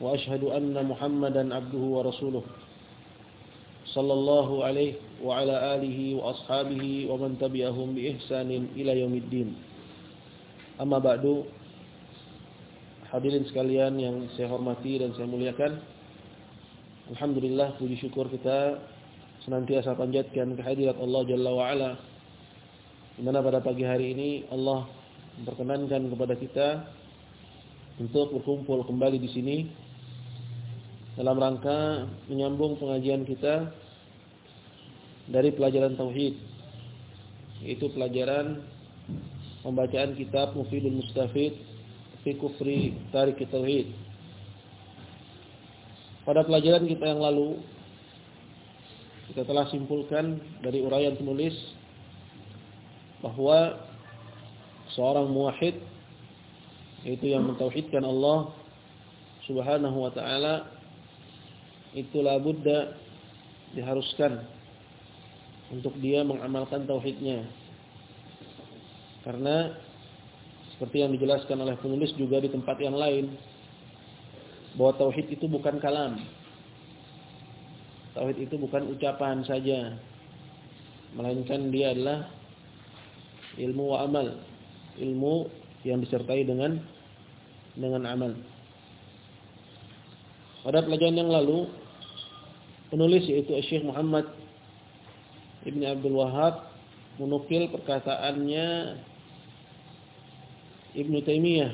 وأشهد أن محمدا عبده ورسوله صلى الله عليه وعلى آله وأصحابه ومن تبعهم بإحسان إلى يوم الدين أما بعد Hadirin sekalian yang saya hormati dan saya muliakan Alhamdulillah puji syukur kita senantiasa panjatkan kehadirat Allah Jalla wa'ala di mana pada pagi hari ini Allah memperkenankan kepada kita untuk berkumpul kembali di sini dalam rangka menyambung pengajian kita dari pelajaran tauhid yaitu pelajaran pembacaan kitab Mufidul Mustafid fi kufri tarik tauhid. Pada pelajaran kita yang lalu kita telah simpulkan dari uraian penulis bahwa seorang muwahhid yaitu yang mentauhidkan Allah Subhanahu wa taala itulah buddha diharuskan untuk dia mengamalkan tauhidnya. Karena seperti yang dijelaskan oleh penulis juga di tempat yang lain bahwa tauhid itu bukan kalam. Tauhid itu bukan ucapan saja. Melainkan dia adalah ilmu wa amal. Ilmu yang disertai dengan dengan amal. Pada pelajaran yang lalu penulis yaitu Syekh Muhammad Ibn Abdul Wahab menukil perkataannya Ibnu Taimiyah.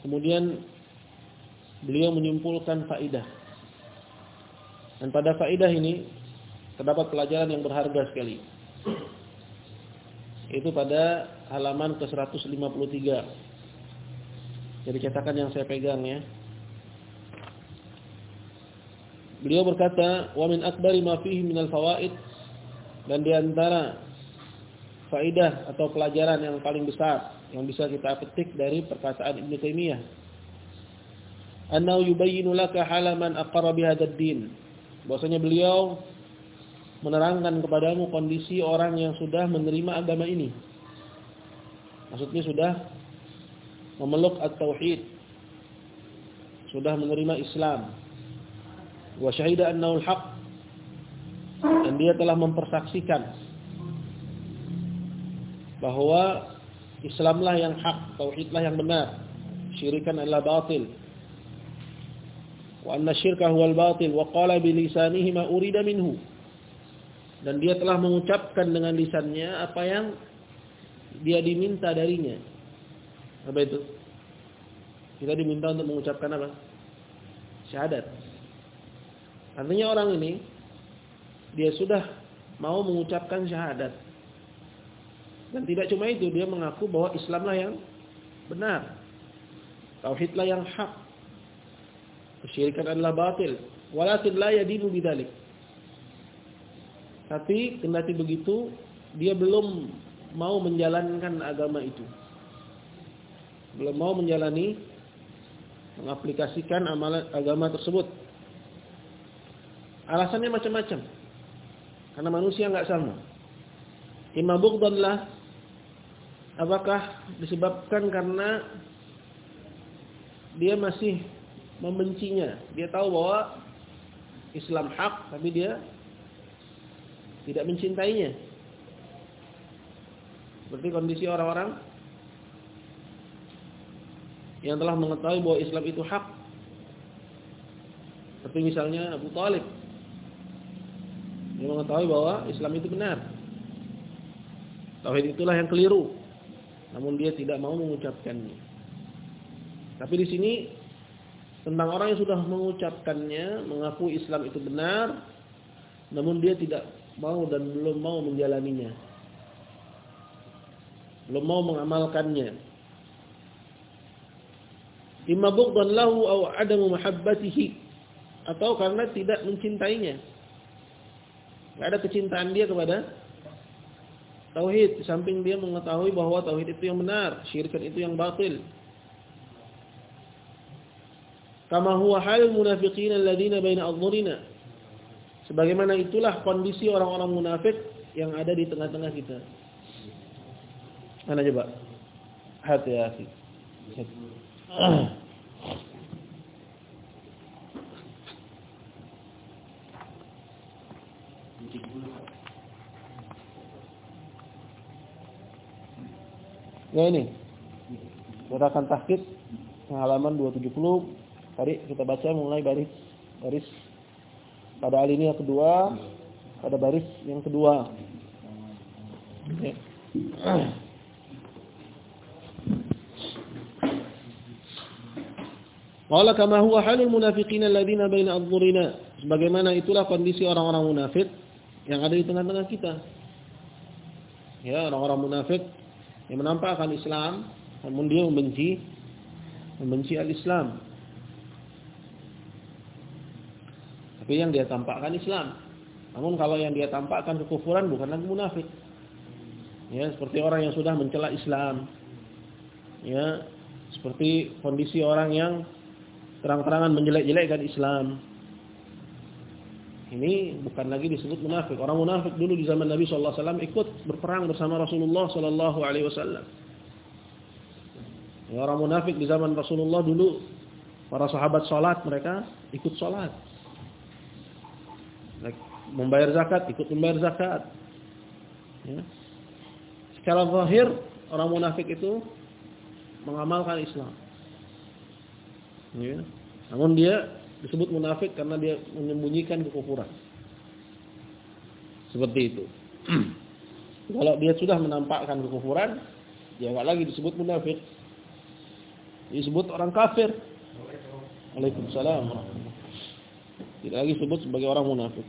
Kemudian beliau menyimpulkan faidah. Dan pada faidah ini terdapat pelajaran yang berharga sekali. Itu pada halaman ke-153. Jadi cetakan yang saya pegang ya. Beliau berkata, "Wa min akbari ma fihi minal fawaid" dan di antara faidah atau pelajaran yang paling besar yang bisa kita petik dari perkataan Ibnu Taimiyah. Annahu yubayyinu laka halaman aqarra bihadzal din. Bahwasanya beliau menerangkan kepadamu kondisi orang yang sudah menerima agama ini. Maksudnya sudah memeluk at-tauhid. Sudah menerima Islam. Wa syahida annahu al-haq. Dan dia telah mempersaksikan bahwa Islamlah yang hak, tauhidlah yang benar. Syirikan adalah batil. Wa anna syirka huwal batil wa qala bi lisanihi ma urida minhu. Dan dia telah mengucapkan dengan lisannya apa yang dia diminta darinya. Apa itu? Kita diminta untuk mengucapkan apa? Syahadat. Artinya orang ini dia sudah mau mengucapkan syahadat. Dan tidak cuma itu, dia mengaku bahwa Islamlah yang benar. Tauhidlah yang hak. Kesyirikan adalah batil. Walakin la yadinu bidzalik. Tapi kendati begitu, dia belum mau menjalankan agama itu. Belum mau menjalani mengaplikasikan amalan agama tersebut. Alasannya macam-macam. Karena manusia enggak sama. Imam lah Apakah disebabkan karena dia masih membencinya? Dia tahu bahwa Islam hak tapi dia tidak mencintainya. Seperti kondisi orang-orang yang telah mengetahui bahwa Islam itu hak. Seperti misalnya Abu Talib. Dia mengetahui bahwa Islam itu benar. Tauhid itulah yang keliru namun dia tidak mau mengucapkannya. Tapi di sini tentang orang yang sudah mengucapkannya, mengaku Islam itu benar, namun dia tidak mau dan belum mau menjalaninya. Belum mau mengamalkannya. Imma bughdan lahu aw adamu mahabbatihi atau karena tidak mencintainya. Tidak ada kecintaan dia kepada tauhid, di samping dia mengetahui bahwa tauhid itu yang benar, syirik itu yang batil. Kama huwa halul munafiqin alladziina baina adhhurina. Sebagaimana itulah kondisi orang-orang munafik yang ada di tengah-tengah kita. Mana coba? Hati-hati. Ya ini. Akan tahqiq halaman 270. Tadi kita baca mulai baris baris pada alinea kedua pada baris yang kedua. Ya. Qala kama huwa halul munafiqin alladziina baina adh-dhurina. Sebagaimana itulah kondisi orang-orang munafik yang ada di tengah-tengah kita. Ya, orang-orang munafik yang menampakkan Islam namun dia membenci membenci al-Islam. Tapi yang dia tampakkan Islam. Namun kalau yang dia tampakkan kekufuran bukan lagi munafik. Ya, seperti orang yang sudah mencela Islam. Ya, seperti kondisi orang yang terang-terangan menjelek-jelekkan Islam. Ini bukan lagi disebut munafik. Orang munafik dulu di zaman Nabi SAW ikut berperang bersama Rasulullah SAW. Ya, orang munafik di zaman Rasulullah dulu para sahabat sholat mereka ikut sholat. Membayar zakat, ikut membayar zakat. Ya. Secara zahir orang munafik itu mengamalkan Islam. Ya. Namun dia disebut munafik karena dia menyembunyikan kekufuran. Seperti itu. Kalau dia sudah menampakkan kekufuran, dia enggak lagi disebut munafik. Disebut orang kafir. Waalaikumsalam. Tidak lagi disebut sebagai orang munafik.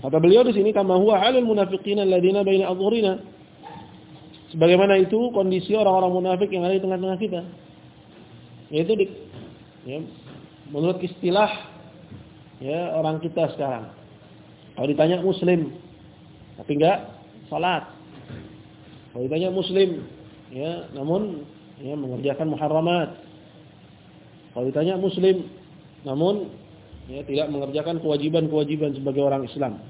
Kata beliau di sini kama huwa halul munafiqin alladziina baina adhhurina. Sebagaimana itu kondisi orang-orang munafik yang ada di tengah-tengah kita. Yaitu di Ya, menurut istilah ya orang kita sekarang. Kalau ditanya muslim tapi enggak salat. Kalau ditanya muslim ya namun ya mengerjakan muharramat. Kalau ditanya muslim namun ya tidak mengerjakan kewajiban-kewajiban sebagai orang Islam.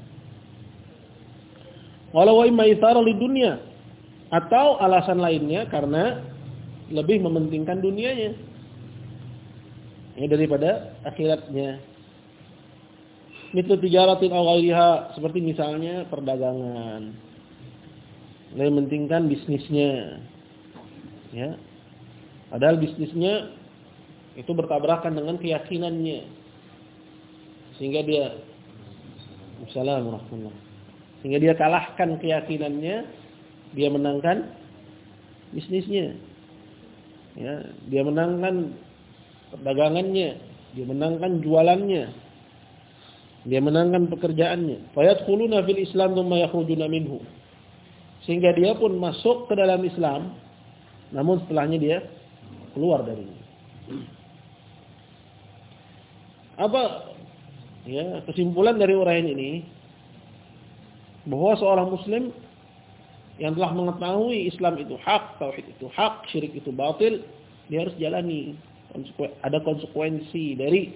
Walau wa imma di dunia atau alasan lainnya karena lebih mementingkan dunianya ya, daripada akhiratnya. Mitlu tijaratin aw ghairiha seperti misalnya perdagangan. Lebih mementingkan bisnisnya. Ya. Padahal bisnisnya itu bertabrakan dengan keyakinannya. Sehingga dia Assalamualaikum Sehingga dia kalahkan keyakinannya, dia menangkan bisnisnya. Ya, dia menangkan perdagangannya, dia menangkan jualannya, dia menangkan pekerjaannya. Fayadkhuluna fil Islam tsumma yakhrujuna minhu. Sehingga dia pun masuk ke dalam Islam, namun setelahnya dia keluar darinya. Apa ya kesimpulan dari uraian ini? Bahwa seorang muslim yang telah mengetahui Islam itu hak, tauhid itu hak, syirik itu batil, dia harus jalani ada konsekuensi dari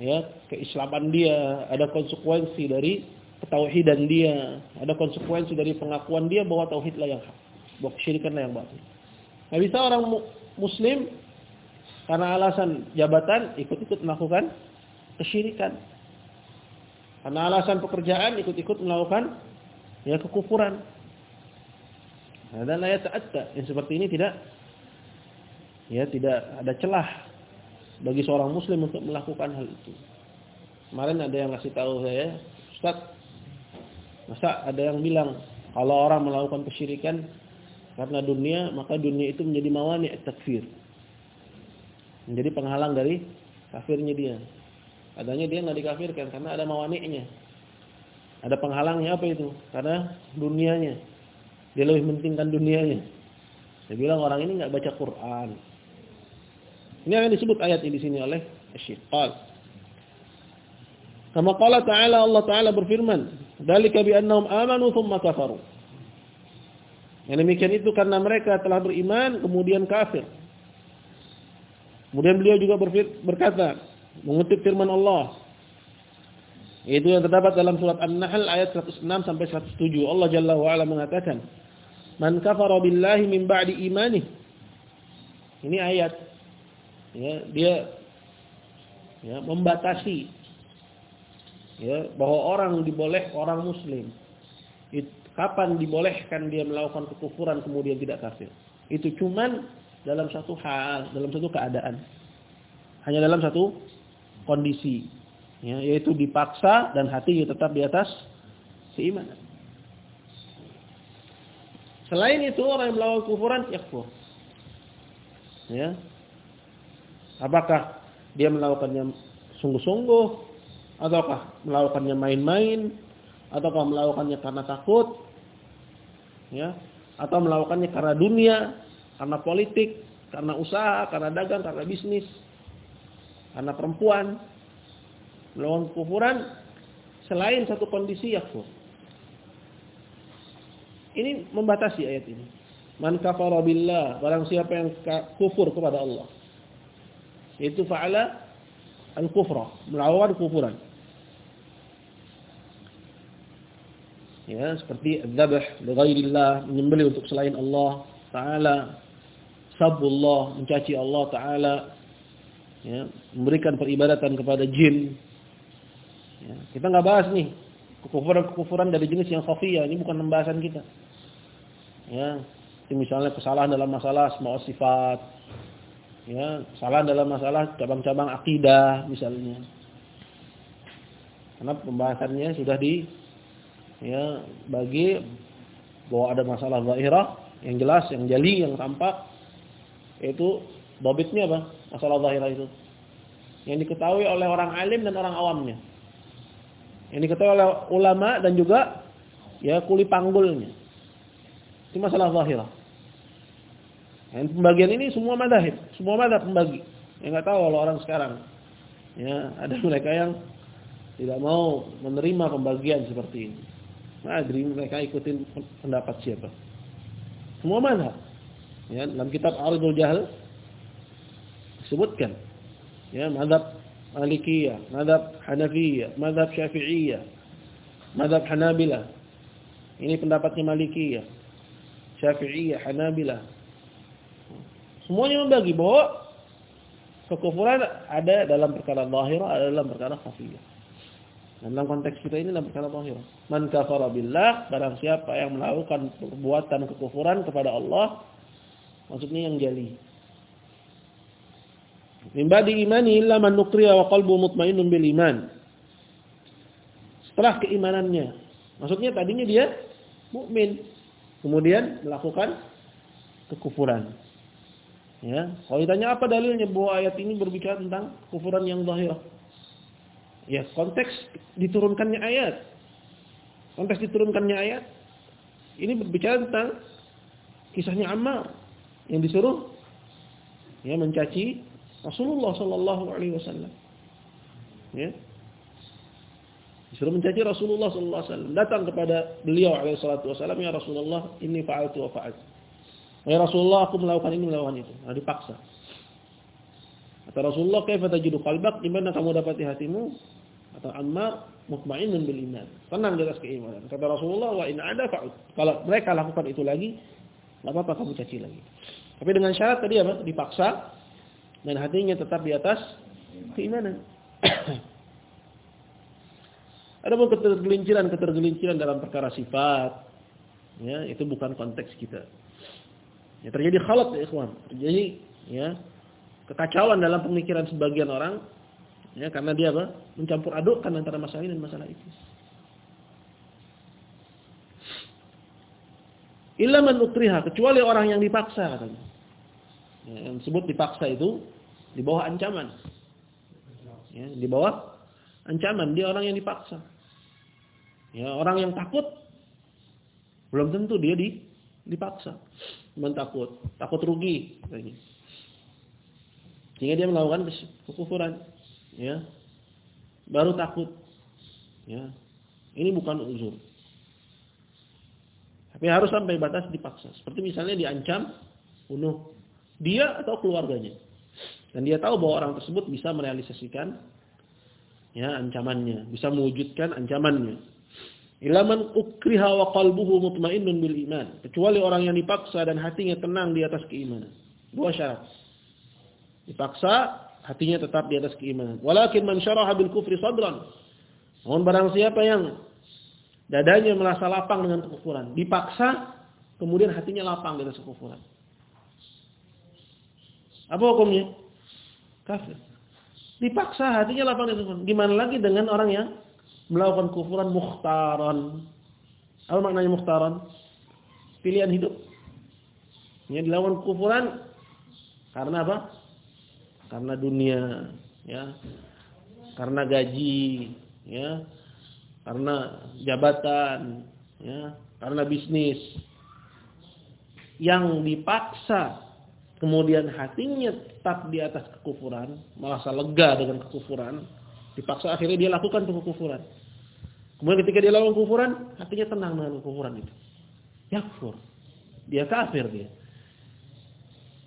ya keislaman dia, ada konsekuensi dari ketauhidan dia, ada konsekuensi dari pengakuan dia bahwa tauhidlah yang hak, bahwa kesyirikanlah yang batil. Nah, bisa orang muslim karena alasan jabatan ikut-ikut melakukan kesyirikan. Karena alasan pekerjaan ikut-ikut melakukan ya kekufuran. Nah, dan ayat ta'atta yang seperti ini tidak ya tidak ada celah bagi seorang muslim untuk melakukan hal itu. Kemarin ada yang ngasih tahu saya, Ustaz, masa ada yang bilang kalau orang melakukan kesyirikan karena dunia, maka dunia itu menjadi mawani takfir. Menjadi penghalang dari kafirnya dia. Adanya dia nggak dikafirkan karena ada mawani'nya. Ada penghalangnya apa itu? Karena dunianya. Dia lebih pentingkan dunianya. Dia bilang orang ini nggak baca Quran Ini yang disebut ayat ini di sini oleh Syekh. Kama qala ta'ala Allah Ta'ala berfirman, "Dzalika bi annahum amanu tsumma kafaru." Yang demikian itu karena mereka telah beriman kemudian kafir. Kemudian beliau juga berkata, mengutip firman Allah, itu yang terdapat dalam surat An-Nahl ayat 106 sampai 107. Allah Jalla wa ala mengatakan, "Man kafara billahi min ba'di imanih." Ini ayat ya, dia ya, membatasi ya, bahwa orang diboleh orang muslim. It, kapan dibolehkan dia melakukan kekufuran kemudian tidak kafir? Itu cuman dalam satu hal, dalam satu keadaan. Hanya dalam satu kondisi. Ya, yaitu dipaksa dan hatinya tetap di atas keimanan. Selain itu orang yang melakukan kufuran yakfur. Ya. Apakah dia melakukannya sungguh-sungguh? Ataukah melakukannya main-main? Ataukah melakukannya karena takut? Ya. Atau melakukannya karena dunia karena politik karena usaha karena dagang karena bisnis karena perempuan. Melakukan kufuran selain satu kondisi yakfur ini membatasi ayat ini. Man kafara billah barang siapa yang kufur kepada Allah itu fa'ala al-kufra. Melawan kufuran. Ya seperti dzabh li ghairillah menyembelih untuk selain Allah taala. Sabullah mencaci Allah taala. Ya memberikan peribadatan kepada jin. Ya, kita nggak bahas nih kekufuran-kekufuran dari jenis yang khafiyah. Ini bukan pembahasan kita. Ya misalnya kesalahan dalam masalah semua sifat ya kesalahan dalam masalah cabang-cabang akidah misalnya karena pembahasannya sudah di ya bagi bahwa ada masalah zahirah yang jelas, yang jeli, yang tampak itu dobitnya apa? Masalah zahirah itu. Yang diketahui oleh orang alim dan orang awamnya. Yang diketahui oleh ulama dan juga ya kuli panggulnya. Itu masalah zahirah. Yang pembagian ini semua madhab, semua madhab pembagi. Yang nggak tahu kalau orang sekarang. Ya, ada mereka yang tidak mau menerima pembagian seperti ini. Madri mereka ikutin pendapat siapa. Semua mana? Ya, dalam kitab Aridul Jahl disebutkan ya madhab Malikiyah, madhab Hanafiyah, madhab Syafi'iyah, madhab Hanabilah. Ini pendapatnya Malikiyah, Syafi'iyah, Hanabilah. Semuanya membagi bahwa kekufuran ada dalam perkara zahirah, ada dalam perkara khafiyah. Dalam konteks kita ini dalam perkara zahir. Man kafara billah, barang siapa yang melakukan perbuatan kekufuran kepada Allah, maksudnya yang jali. Min ba'di imani illa man nukriya wa qalbu mutmainnun bil iman. Setelah keimanannya. Maksudnya tadinya dia mukmin, kemudian melakukan kekufuran. Ya, kalau ditanya apa dalilnya bahwa ayat ini berbicara tentang kekufuran yang zahir? Ya, konteks diturunkannya ayat. Konteks diturunkannya ayat ini berbicara tentang kisahnya Ammar yang disuruh ya mencaci Rasulullah sallallahu alaihi wasallam. Ya. Disuruh mencaci Rasulullah sallallahu alaihi wasallam. Datang kepada beliau alaihi salatu wasallam, "Ya Rasulullah, inni fa'altu wa fa'altu." Ya Rasulullah, aku melakukan ini, melakukan itu. Nah, dipaksa. Kata Rasulullah, "Kaifa tajidu qalbak?" Di mana kamu dapati hatimu? atau Ammar mutmainnun bil iman. Tenang di atas keimanan. Kata Rasulullah, "Wa in ada fa'ud." Kalau mereka lakukan itu lagi, enggak apa-apa kamu caci lagi. Tapi dengan syarat tadi apa? Dipaksa dan hatinya tetap di atas keimanan. Ada pun ketergelinciran-ketergelinciran dalam perkara sifat, ya itu bukan konteks kita. Ya terjadi khalat ya ikhwan, terjadi ya kekacauan dalam pemikiran sebagian orang Ya, karena dia apa? Mencampur adukkan antara masalah ini dan masalah itu. Illa man ukriha, kecuali orang yang dipaksa katanya. Ya, yang disebut dipaksa itu di bawah ancaman. Ya, di bawah ancaman, dia orang yang dipaksa. Ya, orang yang takut belum tentu dia di, dipaksa. Cuma takut, takut rugi. Sehingga dia melakukan kekufuran. Ya. Baru takut. Ya. Ini bukan uzur. Tapi harus sampai batas dipaksa. Seperti misalnya diancam bunuh dia atau keluarganya. Dan dia tahu bahwa orang tersebut bisa merealisasikan ya ancamannya, bisa mewujudkan ancamannya. Ilaman ukriha wa qalbuhu mutmainnun bil iman. Kecuali orang yang dipaksa dan hatinya tenang di atas keimanan. Dua syarat. Dipaksa, hatinya tetap di atas keimanan. Walakin man syaraha bil kufri sadran. Namun barang siapa yang dadanya merasa lapang dengan kekufuran, dipaksa, kemudian hatinya lapang di atas kekufuran. Apa hukumnya? Kafir. Dipaksa hatinya lapang di atas kekufuran. Gimana lagi dengan orang yang melakukan kufuran mukhtaran. Apa maknanya mukhtaran? Pilihan hidup. Yang dilakukan kufuran karena apa? Karena dunia, ya. Karena gaji, ya. Karena jabatan, ya. Karena bisnis. Yang dipaksa kemudian hatinya tetap di atas kekufuran, merasa lega dengan kekufuran, Dipaksa akhirnya dia lakukan kekufuran. Kemudian ketika dia lakukan kekufuran, hatinya tenang dengan kekufuran itu. Yakfur. Dia kafir dia.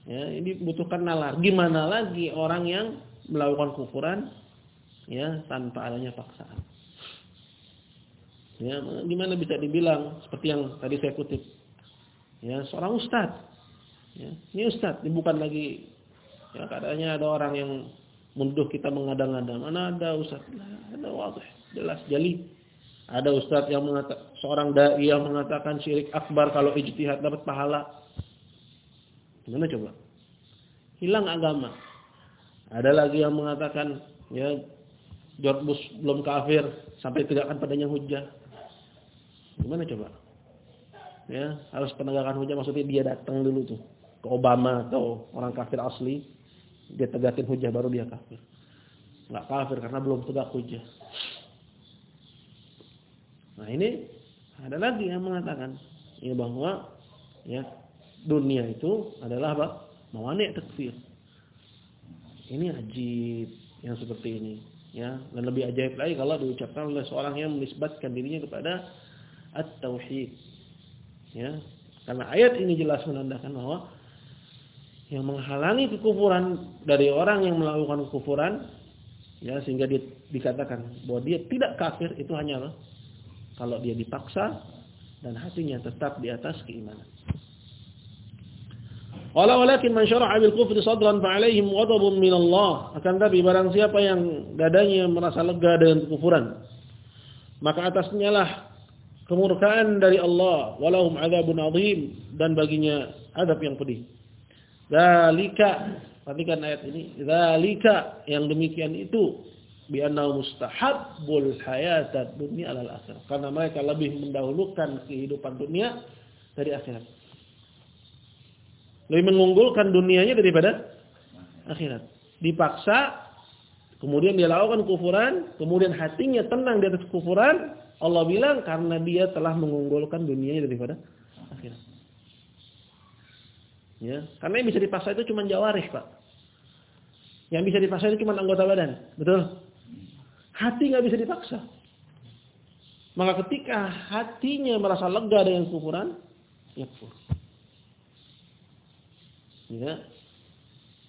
Ya, ini butuhkan nalar. Gimana lagi orang yang melakukan kufuran ya tanpa adanya paksaan. Ya, gimana bisa dibilang seperti yang tadi saya kutip. Ya, seorang ustaz. Ya, ini ustaz, ini bukan lagi ya katanya ada orang yang Munduh kita mengada-ngada. Mana ada ustaz? Ada wadih, jelas jali. Ada ustaz yang mengatakan seorang dai yang mengatakan syirik akbar kalau ijtihad dapat pahala. Gimana coba? Hilang agama. Ada lagi yang mengatakan ya George Bush belum kafir sampai tegakkan padanya hujah. Gimana coba? Ya, harus penegakan hujah maksudnya dia datang dulu tuh ke Obama atau orang kafir asli dia tegakin hujah baru dia kafir. Enggak kafir karena belum tegak hujah. Nah, ini ada lagi yang mengatakan ya bahwa ya dunia itu adalah apa? Mawani takfir. Ini ajib yang seperti ini ya dan lebih ajaib lagi kalau diucapkan oleh seorang yang menisbatkan dirinya kepada at-tauhid ya karena ayat ini jelas menandakan bahwa yang menghalangi kekufuran dari orang yang melakukan kekufuran ya sehingga dia dikatakan bahwa dia tidak kafir itu hanya kalau dia dipaksa dan hatinya tetap di atas keimanan. Wala walakin man syara'a bil kufri sadran fa alaihim ghadabun min Allah. Akan tapi barang siapa yang dadanya merasa lega dengan kekufuran, maka atasnya lah kemurkaan dari Allah, walahum adzabun adzim dan baginya adab yang pedih. Zalika, perhatikan ayat ini. Zalika yang demikian itu bi'annahu mustahabbul hayatad dunya alal akhirah. Karena mereka lebih mendahulukan kehidupan dunia dari akhirat. Lebih mengunggulkan dunianya daripada akhirat. Dipaksa kemudian dia lakukan kufuran, kemudian hatinya tenang di atas kufuran, Allah bilang karena dia telah mengunggulkan dunianya daripada akhirat. Ya, karena yang bisa dipaksa itu cuma jawarih, Pak. Yang bisa dipaksa itu cuma anggota badan, betul? Hati nggak bisa dipaksa. Maka ketika hatinya merasa lega dengan kufuran, ya kufur. Ya.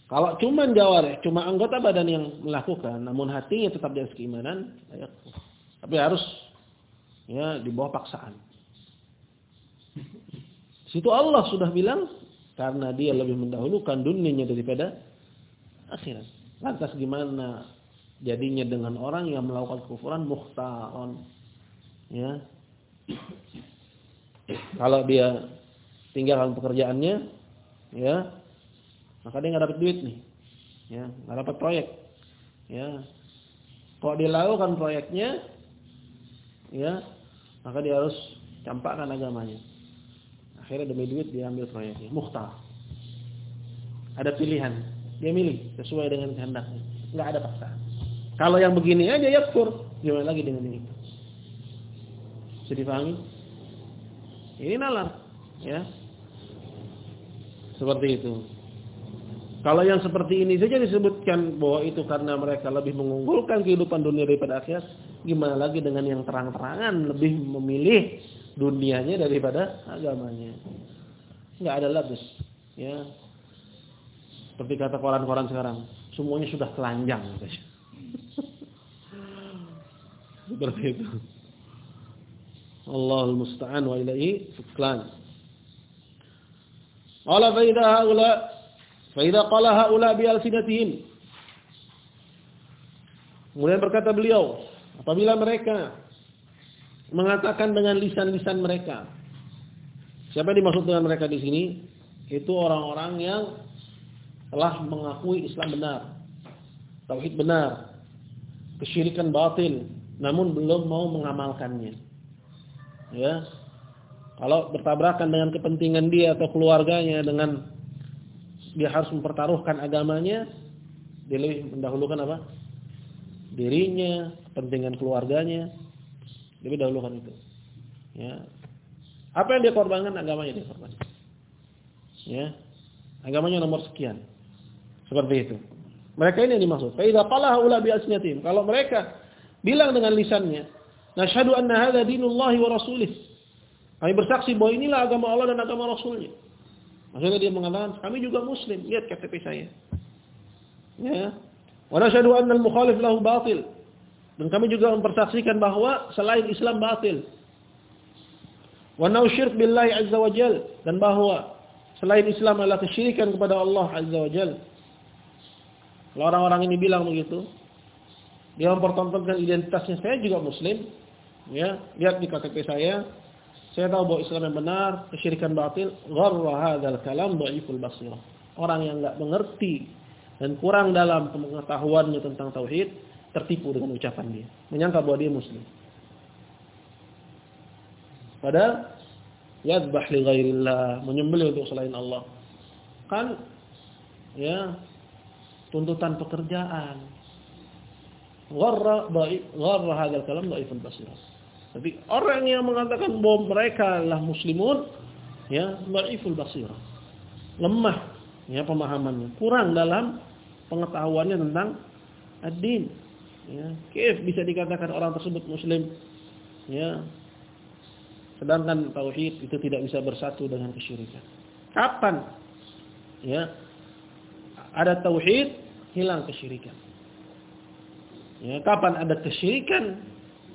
Kalau cuma jawarih, cuma anggota badan yang melakukan, namun hatinya tetap di atas keimanan, ya kufur. Tapi harus ya di bawah paksaan. Situ Allah sudah bilang karena dia lebih mendahulukan dunianya daripada akhirat. Lantas gimana jadinya dengan orang yang melakukan kufuran muhtaron? Ya. Kalau dia tinggalkan pekerjaannya, ya, maka dia nggak dapat duit nih. Ya, nggak dapat proyek. Ya. Kalau dia lakukan proyeknya, ya, maka dia harus campakkan agamanya. Akhirnya demi duit dia ambil proyeknya. Mukhtar. Ada pilihan. Dia milih sesuai dengan kehendaknya. Enggak ada paksa. Kalau yang begini aja ya kur. Gimana lagi dengan ini? Bisa dipahami? Ini nalar. Ya. Seperti itu. Kalau yang seperti ini saja disebutkan bahwa itu karena mereka lebih mengunggulkan kehidupan dunia daripada akhirat, gimana lagi dengan yang terang-terangan lebih memilih dunianya daripada agamanya. Enggak ada labus, ya. Seperti kata koran-koran sekarang, semuanya sudah telanjang Seperti itu. Allahul musta'an wa ilaihi tuklan. Qala fa haula fa qala haula bi alsinatihim. Kemudian berkata beliau, apabila mereka mengatakan dengan lisan-lisan mereka. Siapa yang dimaksud dengan mereka di sini? Itu orang-orang yang telah mengakui Islam benar, tauhid benar, kesyirikan batil, namun belum mau mengamalkannya. Ya. Kalau bertabrakan dengan kepentingan dia atau keluarganya dengan dia harus mempertaruhkan agamanya, dia lebih mendahulukan apa? Dirinya, kepentingan keluarganya, lebih dahulukan itu. Ya. Apa yang dia korbankan agamanya dia korbankan. Ya. Agamanya nomor sekian. Seperti itu. Mereka ini yang dimaksud. Kalau mereka bilang dengan lisannya, Nashhadu anna hadha dinullahi wa rasulih. Kami bersaksi bahwa inilah agama Allah dan agama Rasulnya. Maksudnya dia mengatakan, kami juga muslim. Lihat KTP saya. Ya. Wa nashhadu anna al-mukhalif lahu batil. Dan kami juga mempersaksikan bahwa selain Islam batil. Wa nausyirk billahi azza wa jal. Dan bahwa selain Islam adalah kesyirikan kepada Allah azza wa jal. Kalau orang-orang ini bilang begitu, dia mempertontonkan identitasnya saya juga muslim, Ya, lihat di KTP saya. Saya tahu bahwa Islam yang benar, kesyirikan batil, gharra hadzal kalam dhaiful basirah. Orang yang enggak mengerti dan kurang dalam pengetahuannya tentang tauhid, tertipu dengan ucapan dia, menyangka bahwa dia muslim. Padahal yadbah li ghairillah, menyembelih untuk selain Allah. Kan ya tuntutan pekerjaan. Gharra gharra hadzal kalam basirah. Tapi orang yang mengatakan bahwa mereka adalah muslimun, ya, dhaiful basirah. Lemah ya pemahamannya, kurang dalam pengetahuannya tentang ad-din. Ya, kif bisa dikatakan orang tersebut muslim? Ya. Sedangkan tauhid itu tidak bisa bersatu dengan kesyirikan. Kapan? Ya. Ada tauhid, hilang kesyirikan. Ya, kapan ada kesyirikan,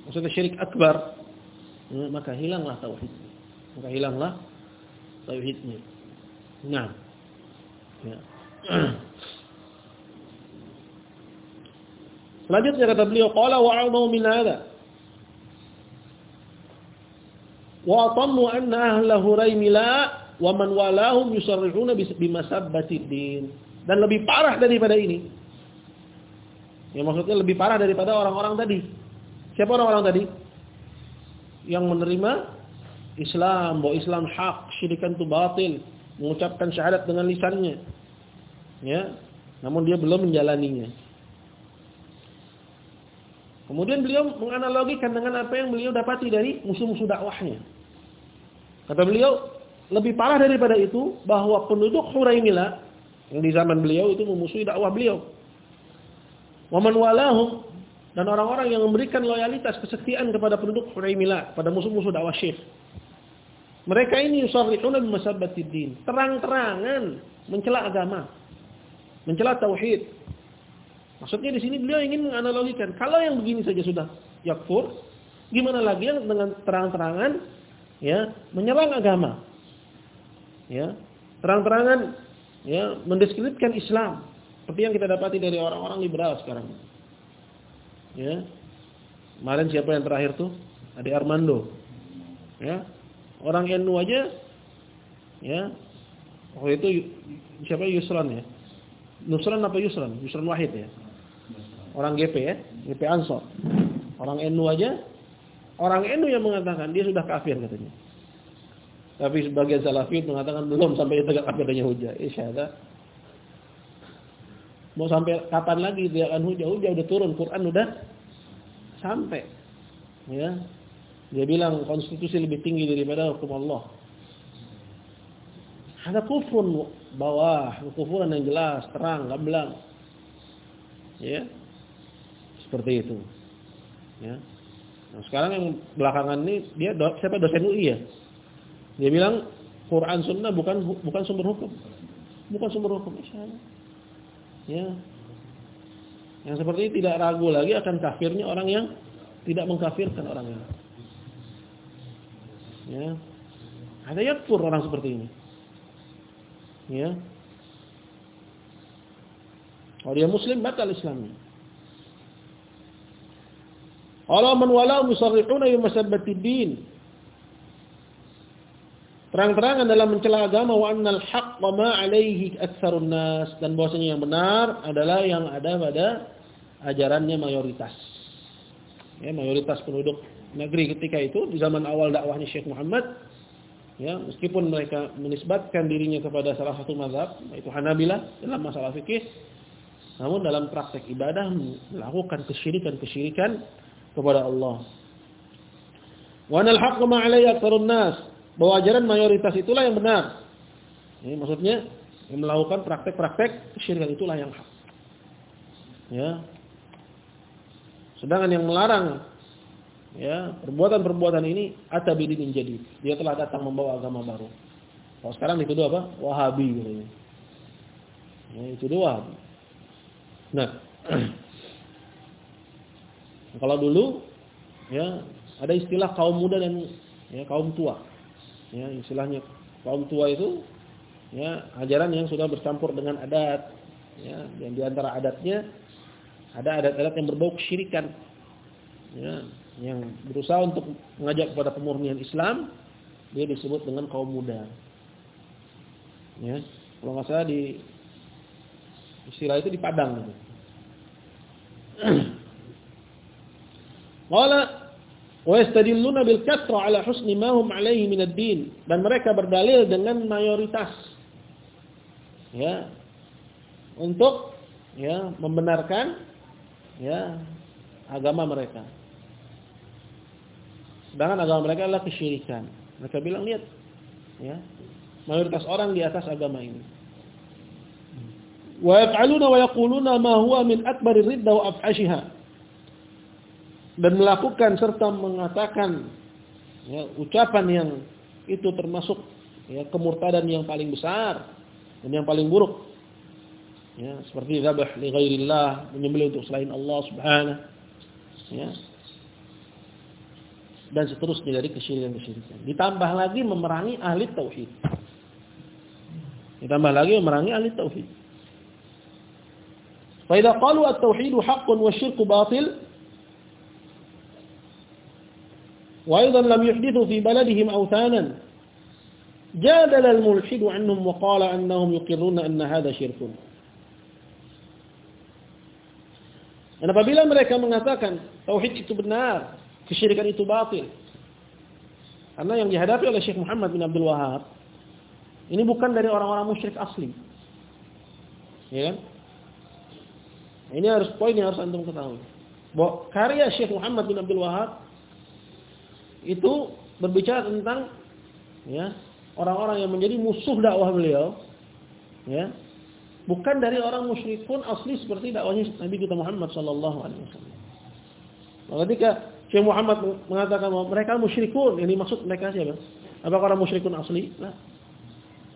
maksudnya syirik akbar, ya, maka hilanglah tauhid. Maka hilanglah tauhidnya. Nah. Ya. Selanjutnya kata beliau, qala wa a'dhamu min hadha. Wa atammu anna ahla Huraimila wa man walahum yusarrihuna bimasabbati din. Dan lebih parah daripada ini. Ya maksudnya lebih parah daripada orang-orang tadi. Siapa orang-orang tadi? Yang menerima Islam, bahwa Islam hak, syirikan itu batil, mengucapkan syahadat dengan lisannya. Ya. Namun dia belum menjalaninya. Kemudian beliau menganalogikan dengan apa yang beliau dapati dari musuh-musuh dakwahnya. Kata beliau, lebih parah daripada itu bahwa penduduk Huraimila yang di zaman beliau itu memusuhi dakwah beliau. Waman walahum dan orang-orang yang memberikan loyalitas kesetiaan kepada penduduk Huraimila, pada musuh-musuh dakwah Syekh. Mereka ini yusarrihuna bimasabbatid din, terang-terangan mencela agama, mencela tauhid. Maksudnya di sini beliau ingin menganalogikan, kalau yang begini saja sudah yakfur, gimana lagi yang dengan terang-terangan ya menyerang agama. Ya, terang-terangan ya mendeskripsikan Islam seperti yang kita dapati dari orang-orang liberal sekarang. Ya. Kemarin siapa yang terakhir tuh? Adi Armando. Ya. Orang NU aja ya. Oh itu siapa Yusran ya? Nusran apa Yusran? Yusran Wahid ya. Orang GP ya, GP Ansor. Orang NU aja orang NU yang mengatakan dia sudah kafir katanya. Tapi sebagian salafiyun mengatakan belum sampai tegak kafirnya hujah. Isyada. Mau sampai kapan lagi dia akan? Hujah udah turun, Quran udah sampai. Ya. Dia bilang konstitusi lebih tinggi daripada hukum Allah. Ada kufur bawah, kufuran yang jelas, terang, gamblang. Ya. Seperti itu. Ya. Nah, sekarang yang belakangan ini dia do, siapa dosen UI ya? Dia bilang Quran Sunnah bukan bukan sumber hukum. Bukan sumber hukum insyaallah. Ya. Yang seperti ini tidak ragu lagi akan kafirnya orang yang tidak mengkafirkan orang yang. Ya. Ada yakfur orang seperti ini. Ya. Kalau dia muslim batal Islamnya. Allah man wala musarrihuna bi masabbati din. Terang-terangan dalam mencela agama wa annal haqq ma alaihi aktsarun nas dan bahwasanya yang benar adalah yang ada pada ajarannya mayoritas. Ya, mayoritas penduduk negeri ketika itu di zaman awal dakwahnya Syekh Muhammad Ya, meskipun mereka menisbatkan dirinya kepada salah satu mazhab, yaitu Hanabilah dalam masalah fikih, namun dalam praktek ibadah melakukan kesyirikan-kesyirikan kepada Allah. Wa anal haqqu ma alayhi nas. Bahwa ajaran mayoritas itulah yang benar. Ini maksudnya yang melakukan praktek-praktek kesyirikan itulah yang hak. Ya. Sedangkan yang melarang ya perbuatan-perbuatan ini atabidin jadi dia telah datang membawa agama baru kalau sekarang itu apa wahabi gitu ya, itu dua nah kalau dulu ya ada istilah kaum muda dan ya kaum tua ya istilahnya kaum tua itu ya ajaran yang sudah bercampur dengan adat ya yang di antara adatnya ada adat-adat yang berbau kesyirikan ya yang berusaha untuk mengajak kepada pemurnian Islam, dia disebut dengan kaum muda. Ya, kalau nggak salah di istilah itu di Padang gitu. Qala wa yastadilluna bil kathra ala husni ma hum alaihi min ad-din dan mereka berdalil dengan mayoritas. Ya. Untuk ya membenarkan ya agama mereka. Sedangkan agama mereka adalah kesyirikan. Mereka bilang lihat, ya, mayoritas orang di atas agama ini. Wa yaf'aluna wa yaquluna ma huwa min akbarir ridda wa. Dan melakukan serta mengatakan ya, ucapan yang itu termasuk ya, kemurtadan yang paling besar dan yang paling buruk. Ya, seperti zabah li ghairillah, menyembelih untuk selain Allah Subhanahu. Ya, dan seterusnya dari kesyirikan-kesyirikan. Ditambah lagi memerangi ahli tauhid. Ditambah lagi memerangi ahli tauhid. Fa idza qalu at-tauhid haqqun wa syirku batil lam yuhdithu fi baladihim awthanan jadala al-mulhid anhum wa qala annahum yuqirruna anna hadha syirkun. Dan apabila mereka mengatakan tauhid itu benar, kesyirikan itu batil. Karena yang dihadapi oleh Syekh Muhammad bin Abdul Wahab ini bukan dari orang-orang musyrik asli. Ya kan? Ini harus poin yang harus antum ketahui. Bahwa karya Syekh Muhammad bin Abdul Wahab itu berbicara tentang ya, orang-orang yang menjadi musuh dakwah beliau ya. Bukan dari orang musyrikun asli seperti dakwahnya Nabi kita Muhammad sallallahu alaihi wasallam. Ketika Syekh Muhammad mengatakan bahwa mereka musyrikun. Ini maksud mereka siapa? Apakah orang musyrikun asli? Nah.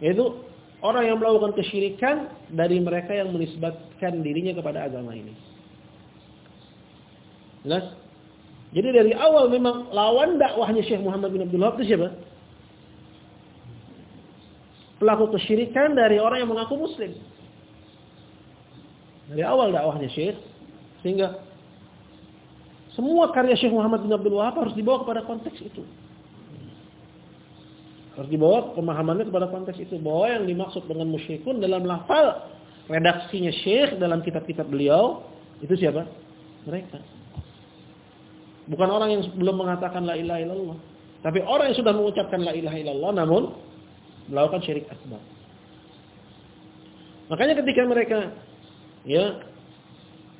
Yaitu orang yang melakukan kesyirikan dari mereka yang menisbatkan dirinya kepada agama ini. Jelas? Jadi dari awal memang lawan dakwahnya Syekh Muhammad bin Abdul Wahab itu siapa? Pelaku kesyirikan dari orang yang mengaku muslim. Dari awal dakwahnya Syekh sehingga semua karya Syekh Muhammad bin Abdul Wahab harus dibawa kepada konteks itu. Harus dibawa pemahamannya kepada konteks itu. Bahwa yang dimaksud dengan musyrikun dalam lafal redaksinya Syekh dalam kitab-kitab beliau, itu siapa? Mereka. Bukan orang yang belum mengatakan la ilaha illallah. Tapi orang yang sudah mengucapkan la ilaha illallah namun melakukan syirik akbar. Makanya ketika mereka ya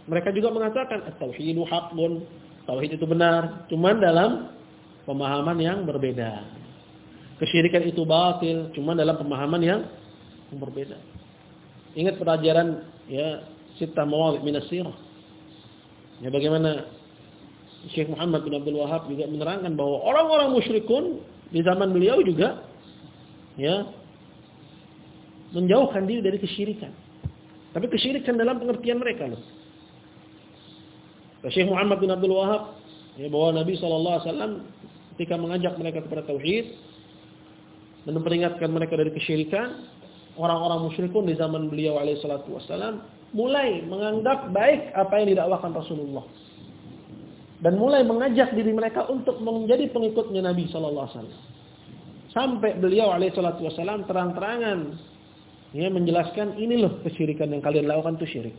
mereka juga mengatakan at-tauhidu haqqun Tauhid itu benar, cuman dalam pemahaman yang berbeda. kesyirikan itu batil, cuma dalam pemahaman yang berbeda. Ingat pelajaran ya sita mawadhi min sirah Ya bagaimana Syekh Muhammad bin Abdul Wahab juga menerangkan bahwa orang-orang musyrikun di zaman beliau juga ya menjauhkan diri dari kesyirikan. Tapi kesyirikan dalam pengertian mereka loh. Syekh Muhammad bin Abdul Wahab ya bahwa Nabi sallallahu alaihi wasallam ketika mengajak mereka kepada tauhid dan memperingatkan mereka dari kesyirikan, orang-orang musyrikun di zaman beliau alaihi salatu wasallam mulai menganggap baik apa yang didakwakan Rasulullah. Dan mulai mengajak diri mereka untuk menjadi pengikutnya Nabi sallallahu alaihi wasallam. Sampai beliau alaihi salatu wasallam terang-terangan ya menjelaskan ini loh kesyirikan yang kalian lakukan itu syirik.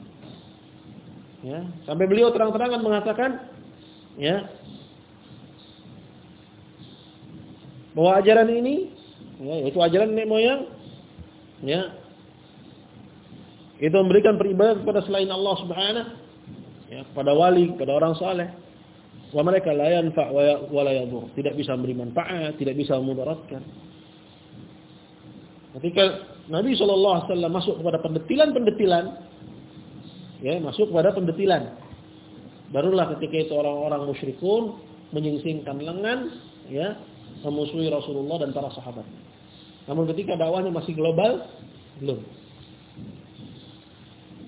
Ya, sampai beliau terang-terangan mengatakan ya bahwa ajaran ini ya itu ajaran nenek moyang ya itu memberikan peribadatan kepada selain Allah Subhanahu ya kepada wali kepada orang saleh wa mereka la yanfa wa la yadur tidak bisa memberi manfaat tidak bisa memudaratkan ketika Nabi sallallahu alaihi wasallam masuk kepada pendetilan-pendetilan ya masuk kepada pendetilan barulah ketika itu orang-orang musyrikun menyingsingkan lengan ya memusuhi Rasulullah dan para sahabat. Namun ketika dakwahnya masih global, belum.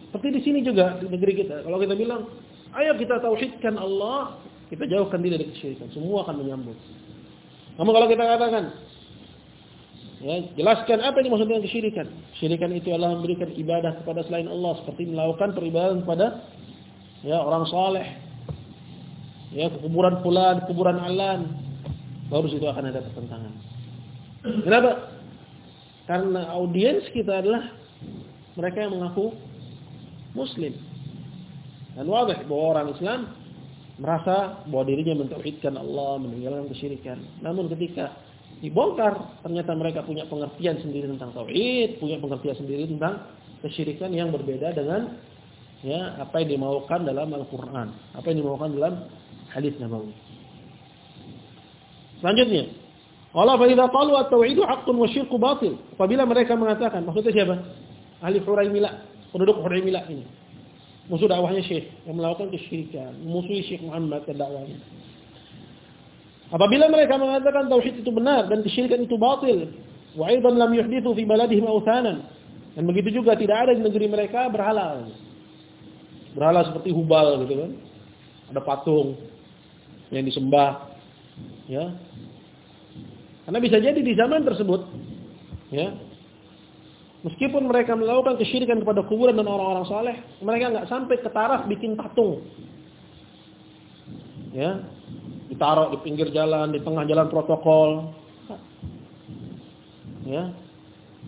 Seperti di sini juga di negeri kita. Kalau kita bilang, ayo kita tauhidkan Allah, kita jauhkan diri dari kesyirikan. Semua akan menyambut. Namun kalau kita katakan, ya, jelaskan apa yang dimaksud dengan kesyirikan. Kesyirikan itu adalah memberikan ibadah kepada selain Allah, seperti melakukan peribadatan kepada ya orang saleh, ya kuburan fulan, kuburan alan, baru situ akan ada pertentangan. Kenapa? Karena audiens kita adalah mereka yang mengaku muslim. Dan wadah bahwa orang Islam merasa bahwa dirinya mentauhidkan Allah, meninggalkan kesyirikan. Namun ketika dibongkar, ternyata mereka punya pengertian sendiri tentang tauhid, punya pengertian sendiri tentang kesyirikan yang berbeda dengan ya apa yang dimaukan dalam Al-Qur'an, apa yang dimaukan dalam hadis Nabawi. Selanjutnya, Allah fa idza qalu at-tauhid haqqun wa syirku batil. Apabila mereka mengatakan, maksudnya siapa? Ahli Huraimila, penduduk Huraimila ini. Musuh dakwahnya Syekh yang melakukan kesyirikan, musuh Syekh Muhammad dan dakwahnya. Apabila mereka mengatakan tauhid itu benar dan kesyirikan itu batil, wa aidan lam yuhdithu fi baladihim awthanan. Dan begitu juga tidak ada di negeri mereka berhala. Berhala seperti Hubal gitu kan. Ada patung yang disembah Ya. Karena bisa jadi di zaman tersebut ya. Meskipun mereka melakukan kesyirikan kepada kuburan dan orang-orang saleh, mereka nggak sampai ke taraf bikin patung. Ya. Ditaruh di pinggir jalan, di tengah jalan protokol. Ya.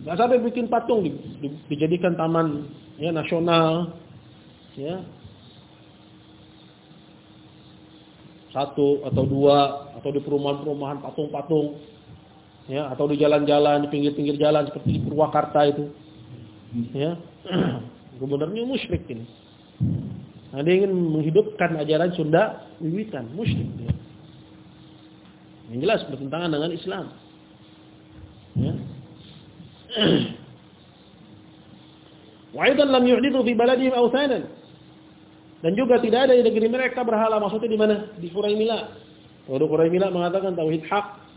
Nggak sampai bikin patung di, di, dijadikan taman ya nasional. Ya. satu atau dua atau di perumahan-perumahan patung-patung ya atau di jalan-jalan di pinggir-pinggir jalan seperti di Purwakarta itu ya gubernurnya musyrik ini nah, dia ingin menghidupkan ajaran Sunda Wiwitan musyrik ya. yang jelas bertentangan dengan Islam ya wa lam yu'lidu fi baladihim awthanan dan juga tidak ada di negeri mereka berhala. Maksudnya di mana? Di Quraimila. Kalau Quraimila mengatakan tauhid hak,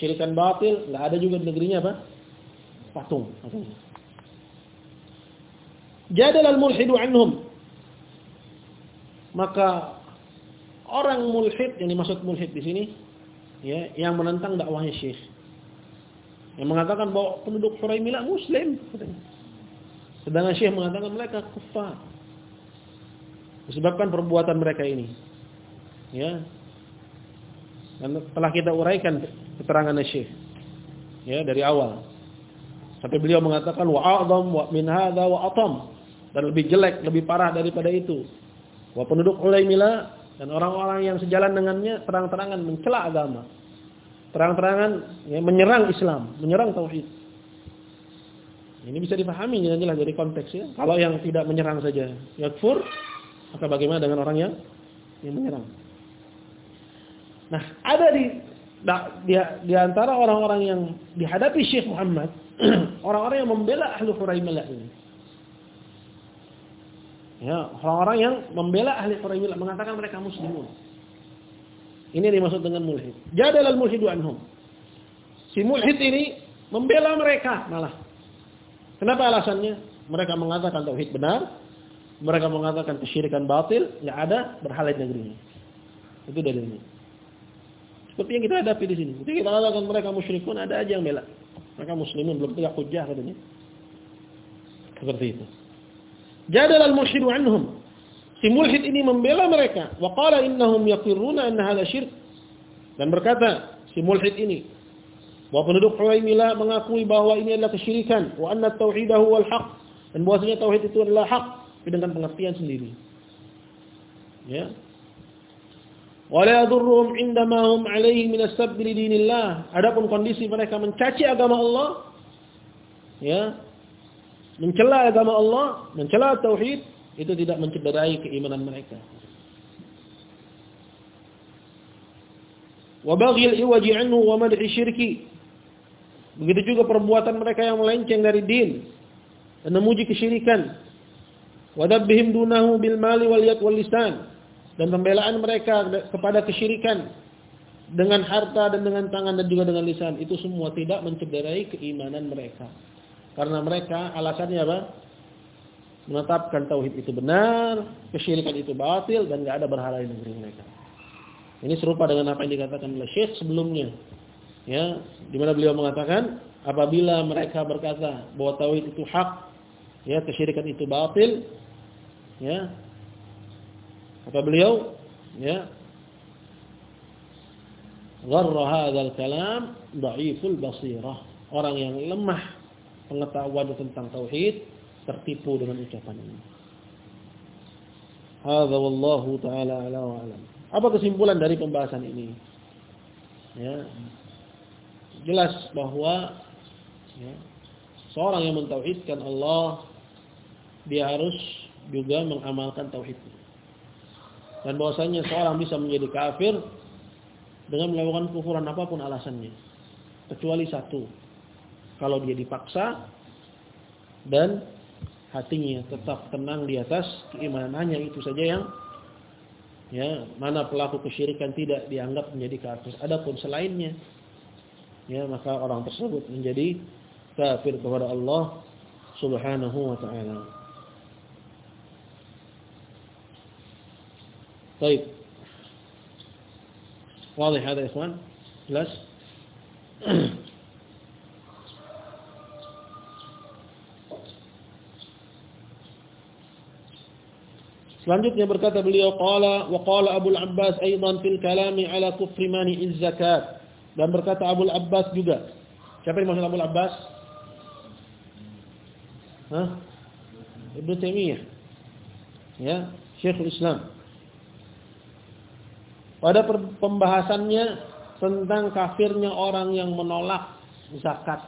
syirikan batil, enggak ada juga di negerinya apa? Patung. Jadal al-mulhidu anhum. Maka orang mulhid yang dimaksud mulhid di sini ya, yang menentang dakwahnya Syekh. Yang mengatakan bahwa penduduk Quraimila muslim. Sedangkan Syekh mengatakan mereka kufar disebabkan perbuatan mereka ini. Ya. Dan telah kita uraikan keterangan Syekh. Ya, dari awal. Sampai beliau mengatakan wa a'dham wa min hadza wa atam dan lebih jelek, lebih parah daripada itu. Wa penduduk Ulaimila dan orang-orang yang sejalan dengannya terang-terangan mencela agama. Terang-terangan ya, menyerang Islam, menyerang tauhid. Ini bisa dipahami dengan jelas dari konteksnya. Kalau yang tidak menyerang saja yakfur, maka bagaimana dengan orang yang yang menyerang? Nah, ada di di, di antara orang-orang yang dihadapi Syekh Muhammad, orang-orang yang membela ahlu Huraimilah ini. Ya, orang-orang yang membela ahli Huraimilah mengatakan mereka muslimun. Ini dimaksud dengan mulhid. Jadal al-mulhidu anhum. Si mulhid ini membela mereka malah. Kenapa alasannya? Mereka mengatakan tauhid benar, mereka mengatakan kesyirikan batil, nggak ada berhala di negeri ini. Itu dalilnya. Seperti yang kita hadapi di sini. Ketika kita katakan mereka musyrikun, ada aja yang bela. Mereka muslimin, belum tegak hujah katanya. Seperti itu. Jadal al-mulhidu anhum. Si mulhid ini membela mereka. Wa qala innahum yaqirruna anna hadha syirk. Dan berkata si mulhid ini bahwa penduduk Huwaimila mengakui bahwa ini adalah kesyirikan, wa anna tauhidahu wal haq. Dan bahwasanya tauhid itu adalah hak dengan pengertian sendiri. Ya, Wala yadurruhum indama hum alaihi min as-sabb. Adapun kondisi mereka mencaci agama Allah, ya, mencela agama Allah, mencela tauhid, itu tidak mencederai keimanan mereka. Wa baghi al-iwaji anhu wa mad'i syirki. Begitu juga perbuatan mereka yang melenceng dari din dan memuji kesyirikan. Wa dabbihim dunahu bil mali wal yad wal lisan dan pembelaan mereka kepada kesyirikan dengan harta dan dengan tangan dan juga dengan lisan itu semua tidak mencederai keimanan mereka. Karena mereka alasannya apa? Menetapkan tauhid itu benar, kesyirikan itu batil dan enggak ada berhala di negeri mereka. Ini serupa dengan apa yang dikatakan oleh Syekh sebelumnya. Ya, di mana beliau mengatakan apabila mereka berkata bahwa tauhid itu hak, ya kesyirikan itu batil, ya Kata beliau, ya. Gharra hadzal kalam dhaiful basirah. Orang yang lemah pengetahuan tentang tauhid tertipu dengan ucapan ini. Hadza wallahu taala ala wa alam. Apa kesimpulan dari pembahasan ini? Ya. Jelas bahwa ya, seorang yang mentauhidkan Allah dia harus juga mengamalkan tauhidnya dan bahwasanya seorang bisa menjadi kafir dengan melakukan kufuran apa pun alasannya. Kecuali satu kalau dia dipaksa dan hatinya tetap tenang di atas keimanannya itu saja yang ya mana pelaku kesyirikan tidak dianggap menjadi kafir. Adapun selainnya ya maka orang tersebut menjadi kafir kepada Allah Subhanahu wa taala طيب واضح هذا يا إخوان jelas Selanjutnya berkata beliau qala wa qala Abu Abbas aidan fil kalami ala kufri mani'iz zakat dan berkata Abu Abbas juga. Siapa yang maksud Abu Abbas? Hah? Ibnu Taimiyah. Ya, Syekhul Islam pada pembahasannya tentang kafirnya orang yang menolak zakat.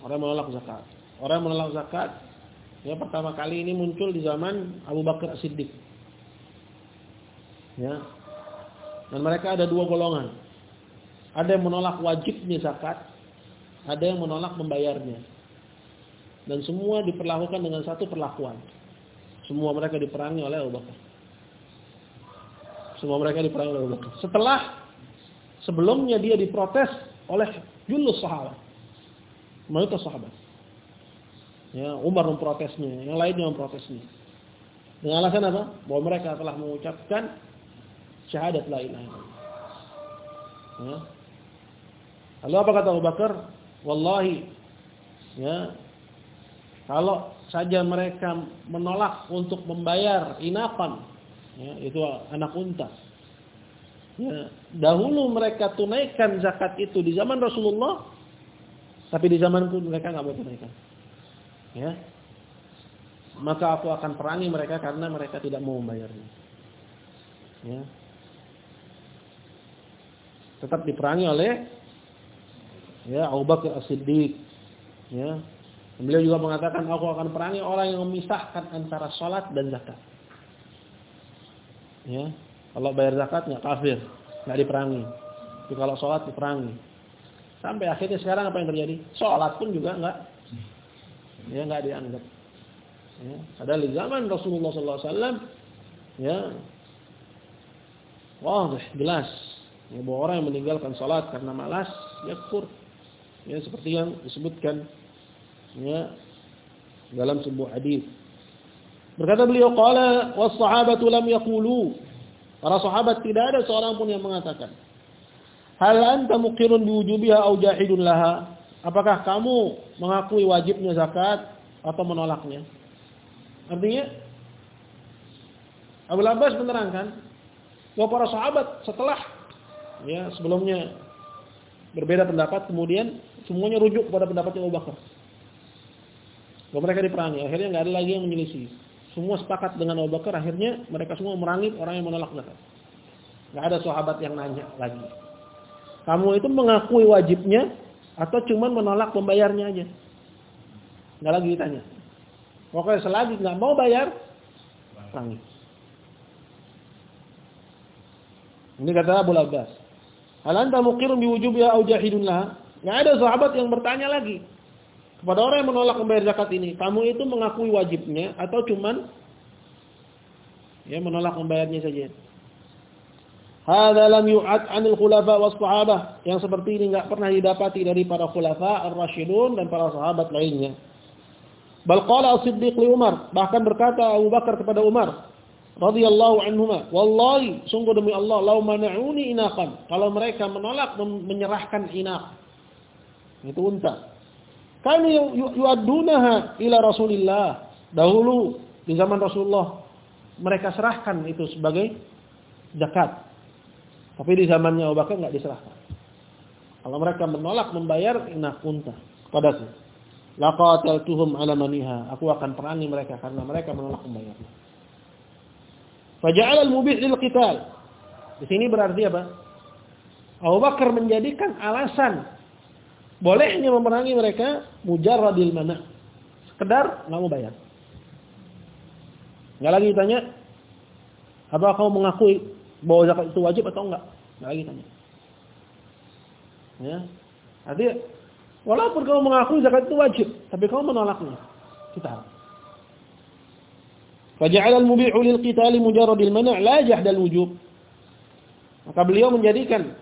Orang yang menolak zakat. Orang yang menolak zakat ya pertama kali ini muncul di zaman Abu Bakar As-Siddiq. Ya. Dan mereka ada dua golongan. Ada yang menolak wajibnya zakat, ada yang menolak membayarnya. Dan semua diperlakukan dengan satu perlakuan. Semua mereka diperangi oleh Abu Bakar. Semua mereka diperangi oleh Abu Bakar. Setelah sebelumnya dia diprotes oleh julus sahabat. Mayoritas sahabat. Ya, Umar memprotesnya, yang lainnya memprotesnya. Dengan alasan apa? Bahwa mereka telah mengucapkan syahadat la ilaha illallah. Ya. Lalu apa kata Abu Bakar? Wallahi ya kalau saja mereka menolak untuk membayar inapan ya, itu anak unta. Ya, dahulu mereka tunaikan zakat itu di zaman Rasulullah, tapi di zamanku mereka nggak mau tunaikan. Ya, maka aku akan perangi mereka karena mereka tidak mau membayarnya. Ya, tetap diperangi oleh ya Abu Bakar As-Siddiq. Ya, beliau juga mengatakan aku akan perangi orang yang memisahkan antara sholat dan zakat. Ya. Kalau bayar zakat nggak kafir, nggak diperangi. Tapi kalau sholat diperangi. Sampai akhirnya sekarang apa yang terjadi? Sholat pun juga enggak ya enggak dianggap. Ya, ada di zaman Rasulullah SAW ya wah jelas ya, bahwa orang yang meninggalkan sholat karena malas ya kur ya seperti yang disebutkan ya dalam sebuah hadis berkata beliau qala was sahabatu lam yaqulu para sahabat tidak ada seorang pun yang mengatakan hal anta muqirun biwujubiha au jahidun laha apakah kamu mengakui wajibnya zakat atau menolaknya Artinya Abu Abbas menerangkan bahwa para sahabat setelah ya sebelumnya berbeda pendapat kemudian semuanya rujuk kepada pendapatnya Abu Bakar. Bahwa mereka diperangi, akhirnya nggak ada lagi yang menyelisih. Semua sepakat dengan Abu Bakar, akhirnya mereka semua merangi orang yang menolak zakat. Nggak ada sahabat yang nanya lagi. Kamu itu mengakui wajibnya atau cuma menolak membayarnya aja? Nggak lagi ditanya. Pokoknya selagi nggak mau bayar, tangis. Ini kata Abu Abbas. Hal anta muqirun biwujubiha au jahidun laha? Enggak ada sahabat yang bertanya lagi kepada orang yang menolak membayar zakat ini, kamu itu mengakui wajibnya atau cuman ya menolak membayarnya saja? Hadza lam yu'ad 'anil khulafa was sahabah. Yang seperti ini enggak pernah didapati dari para khulafa ar-rasyidun dan para sahabat lainnya. Bal qala As-Siddiq li Umar, bahkan berkata Abu Bakar kepada Umar radhiyallahu anhuma, wallahi sungguh demi Allah, lau mana'uni inaqan, kalau mereka menolak menyerahkan inaq. Itu unta. Kami yu'addunaha ila Rasulillah. Dahulu di zaman Rasulullah mereka serahkan itu sebagai zakat. Tapi di zamannya Abu Bakar enggak diserahkan. Kalau mereka menolak membayar inaq unta padaku. Laqataltuhum ala maniha. Aku akan perangi mereka karena mereka menolak membayarnya. Faja'al al-mubih lil qital. Di sini berarti apa? Abu Bakar menjadikan alasan bolehnya memerangi mereka mujarradil mana. Sekedar enggak mau bayar. Enggak lagi tanya apa kau mengakui bahwa zakat itu wajib atau enggak? Enggak lagi tanya. Ya. Artinya Walaupun kamu mengakui zakat itu wajib, tapi kamu menolaknya. Kita. Faja'al al-mubi'u lil qitali mujarradil man' la jahd al-wujub. Maka beliau menjadikan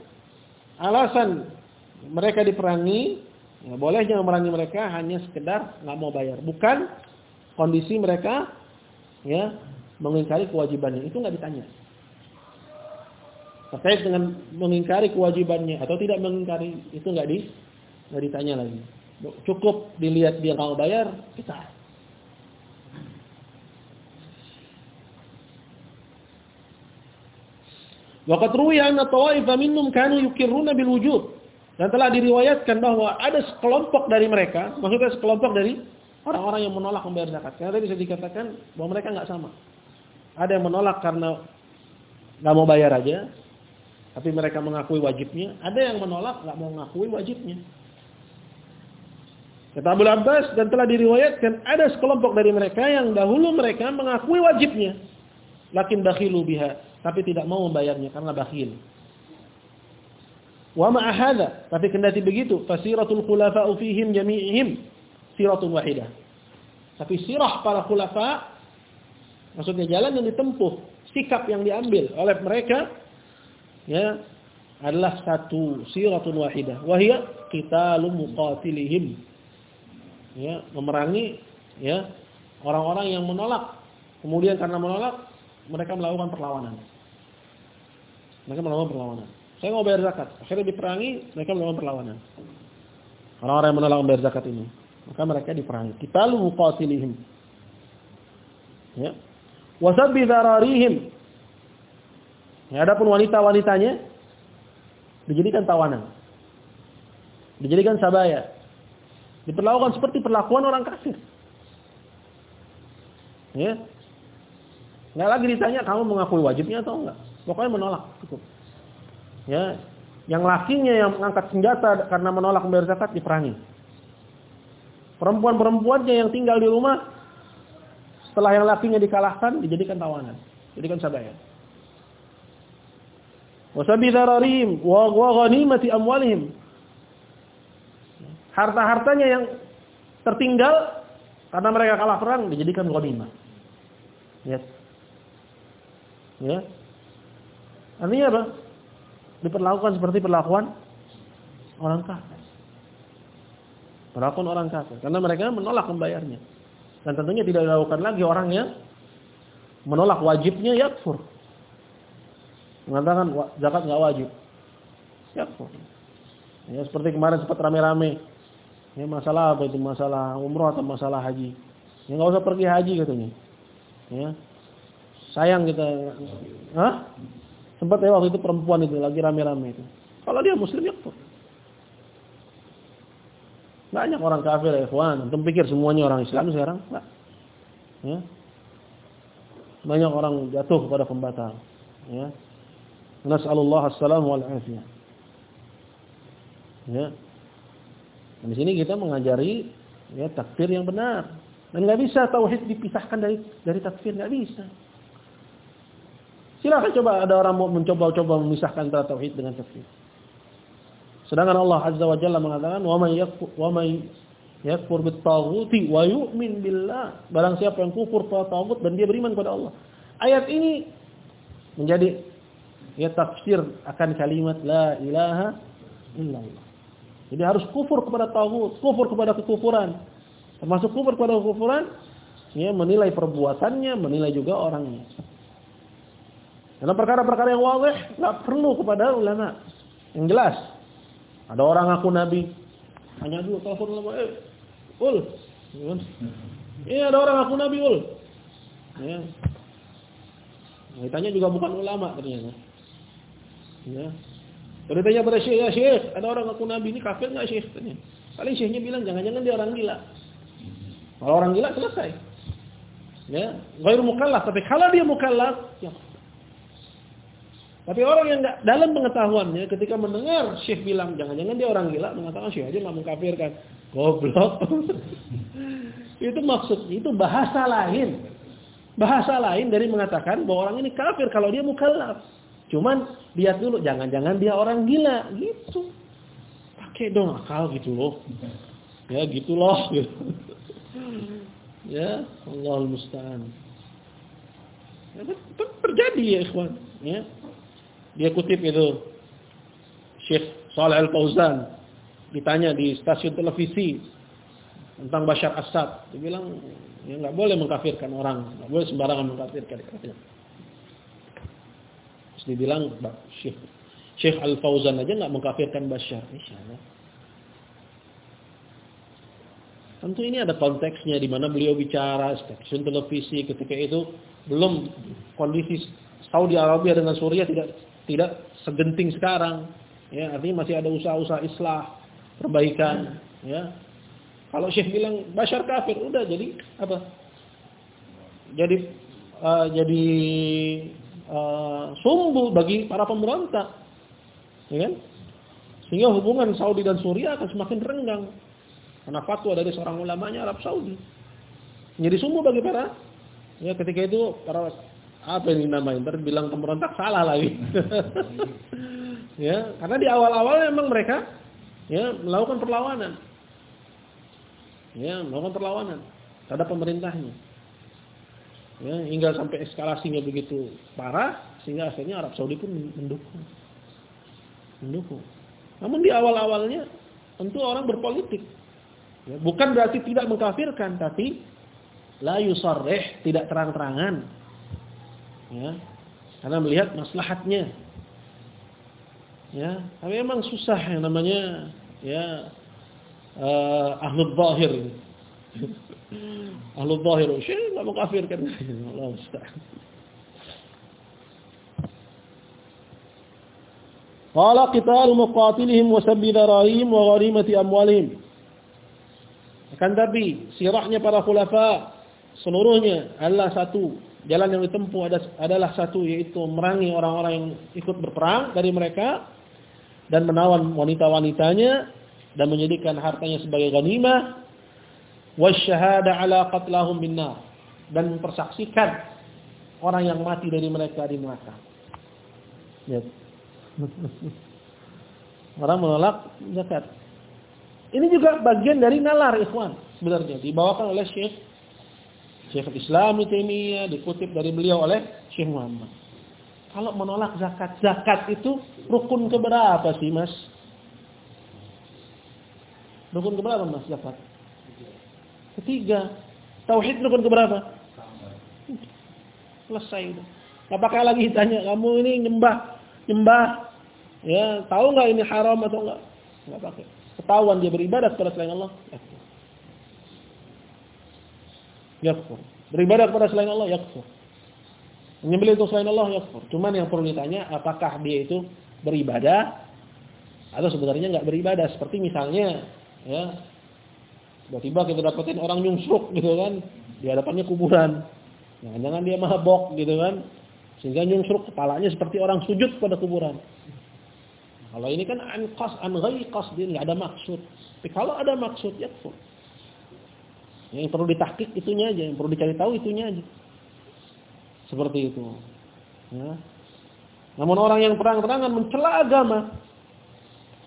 alasan mereka diperangi, ya bolehnya memerangi mereka hanya sekedar nggak mau bayar, bukan kondisi mereka ya mengingkari kewajibannya. Itu nggak ditanya. Terkait dengan mengingkari kewajibannya atau tidak mengingkari itu nggak di nggak ditanya lagi. Cukup dilihat dia mau bayar, kita. Waqat ruwiya anna tawaifa minhum kanu yukirruna bil wujud. Dan telah diriwayatkan bahwa ada sekelompok dari mereka, maksudnya sekelompok dari orang-orang yang menolak membayar zakat. Karena bisa dikatakan bahwa mereka nggak sama. Ada yang menolak karena nggak mau bayar aja, tapi mereka mengakui wajibnya. Ada yang menolak nggak mau mengakui wajibnya. Kata Abu Abbas dan telah diriwayatkan ada sekelompok dari mereka yang dahulu mereka mengakui wajibnya. Lakin bakhilu biha. Tapi tidak mau membayarnya karena bakhil. Wa ma'ahada. Tapi kendati begitu. Fasiratul khulafa'u fihim jami'ihim. Siratun wahidah. Tapi sirah para khulafa. Maksudnya jalan yang ditempuh. Sikap yang diambil oleh mereka. Ya. Adalah satu siratun wahidah. Wahia qitalu muqatilihim ya memerangi ya orang-orang yang menolak. Kemudian karena menolak mereka melakukan perlawanan. Mereka melakukan perlawanan. Saya mau bayar zakat, akhirnya diperangi, mereka melakukan perlawanan. Orang-orang yang menolak membayar zakat ini, maka mereka diperangi. Kita lu muqatilihim. Ya. Wasabbi dzararihim. Ya, adapun wanita-wanitanya dijadikan tawanan. Dijadikan sabaya. Diperlakukan seperti perlakuan orang kafir. Ya. Enggak lagi ditanya kamu mengakui wajibnya atau enggak. Pokoknya menolak cukup. Ya. Yang lakinya yang mengangkat senjata karena menolak membayar zakat diperangi. Perempuan-perempuannya yang tinggal di rumah setelah yang lakinya dikalahkan dijadikan tawanan, jadikan sabaya. wa sabi dararim wa ghanimati amwalihim. Harta-hartanya yang tertinggal karena mereka kalah perang dijadikan ghanimah. Ya. Ya. Artinya apa? Diperlakukan seperti perlakuan orang kafir. Perlakuan orang kafir karena mereka menolak membayarnya. Dan tentunya tidak dilakukan lagi orang yang menolak wajibnya yakfur. Mengatakan zakat nggak wajib. Yakfur. Ya seperti kemarin sempat rame-rame. Ya masalah apa itu? Masalah umroh atau masalah haji. Ya nggak usah pergi haji katanya. Ya. Sayang kita. Hah? Sempat ya waktu itu perempuan itu lagi rame-rame itu. Kalau dia muslim yakfur. Banyak orang kafir ya, ikhwan. Antum pikir semuanya orang Islam sekarang? Enggak. Ya. Banyak orang jatuh kepada pembatal. Ya. Nas'alullah assalamu wal afiyah. Ya. Dan di sini kita mengajari ya takfir yang benar. Dan nggak bisa tauhid dipisahkan dari dari takfir, nggak bisa. Silakan coba ada orang mau mencoba-coba memisahkan antara tauhid dengan takfir. Sedangkan Allah Azza wa Jalla mengatakan wa may yakfur wa may yakfur bit wa yu'min billah. Barang siapa yang kufur pada tagut dan dia beriman kepada Allah. Ayat ini menjadi ya tafsir akan kalimat la ilaha illallah. Jadi harus kufur kepada tagut, kufur kepada kekufuran. Termasuk kufur kepada kekufuran ya menilai perbuatannya, menilai juga orangnya. Dalam perkara-perkara yang wajib nggak perlu kepada ulama. Yang jelas, ada orang ngaku nabi. Hanya dulu telepon ulama, eh, ul. Iya ada orang ngaku nabi ul. Ya. Ditanya juga bukan ulama ternyata. Ya. Kalau ditanya pada syekh, ya syekh, ada orang ngaku nabi ini kafir nggak syekh? Tanya. Paling syekhnya bilang jangan-jangan dia orang gila. Kalau orang gila selesai. Ya, gairu mukallaf, tapi kalau dia mukallaf, ya tapi orang yang nggak dalam pengetahuannya ketika mendengar Syekh bilang jangan-jangan dia orang gila mengatakan Syekh aja nggak mengkafirkan. Goblok. itu maksud itu bahasa lain. Bahasa lain dari mengatakan bahwa orang ini kafir kalau dia mukallaf. Cuman lihat dulu jangan-jangan dia orang gila gitu. Pakai dong akal gitu loh. Ya gitu loh. ya Allah musta'an. Ya, terjadi ya ikhwan. Ya. Dia kutip itu Syekh Saleh Al-Fauzan ditanya di stasiun televisi tentang Bashar Assad. Dia bilang ya nggak boleh mengkafirkan orang, nggak boleh sembarangan mengkafirkan. Terus dibilang Syekh Syekh Al-Fauzan aja nggak mengkafirkan Bashar. Insyaallah. Tentu ini ada konteksnya di mana beliau bicara stasiun televisi ketika itu belum kondisi Saudi Arabia dengan Suriah tidak tidak segenting sekarang. Ya, artinya masih ada usaha-usaha islah, perbaikan, ya. Kalau Syekh bilang Bashar kafir, udah jadi apa? Jadi uh, jadi uh, sumbu bagi para pemberontak. Ya kan? Sehingga hubungan Saudi dan Suriah akan semakin renggang. Karena fatwa dari seorang ulamanya Arab Saudi. Jadi sumbu bagi para ya ketika itu para apa ini namanya ntar bilang pemberontak salah lagi. Ya karena di awal-awal memang mereka ya melakukan perlawanan. Ya melakukan perlawanan terhadap pemerintahnya. Ya hingga sampai eskalasinya begitu parah sehingga akhirnya Arab Saudi pun mendukung. Mendukung. Namun di awal-awalnya tentu orang berpolitik. Ya, bukan berarti tidak mengkafirkan tapi la yusarrih tidak terang-terangan ya. Karena melihat maslahatnya. Ya. Tapi memang susah yang namanya ya uh, ahlul zahir. Ahlul zahir. Syekh enggak mau kafir kan? Allah musta'an Qala qital muqatilihim wa sabbi dharahim wa gharimati amwalihim. Akan tapi sirahnya para khulafa seluruhnya adalah satu jalan yang ditempuh adalah satu yaitu merangi orang-orang yang ikut berperang dari mereka dan menawan wanita-wanitanya dan menjadikan hartanya sebagai ghanimah wasyahada ala qatlahum binnar dan mempersaksikan orang yang mati dari mereka di neraka. Ya. Orang menolak zakat. Ini juga bagian dari nalar ikhwan sebenarnya dibawakan oleh Syekh Syekh Islam ini dikutip dari beliau oleh Syekh Muhammad. Kalau menolak zakat, zakat itu rukun keberapa sih mas? Rukun keberapa mas zakat? Ketiga. Tauhid rukun keberapa? Selesai udah. Gak pakai lagi tanya, kamu ini nyembah, nyembah, ya tahu nggak ini haram atau enggak? Nggak pakai. Ketahuan dia beribadah kepada selain Allah. Yakfur. Beribadah kepada selain Allah, yakfur. Menyembelih untuk selain Allah yakfur. Cuman yang perlu ditanya apakah dia itu beribadah atau sebenarnya nggak beribadah seperti misalnya ya tiba-tiba kita dapetin orang nyungsruk gitu kan di hadapannya kuburan. Jangan-jangan dia mabok gitu kan. Sehingga nyungsruk kepalanya seperti orang sujud pada kuburan. Kalau ini kan an qas an ghairi qasdin, enggak ada maksud. Tapi kalau ada maksud yakfur. Yang perlu ditahqiq itunya aja, yang perlu dicari tahu itunya aja. Seperti itu. Ya. Namun orang yang terang-terangan mencela agama,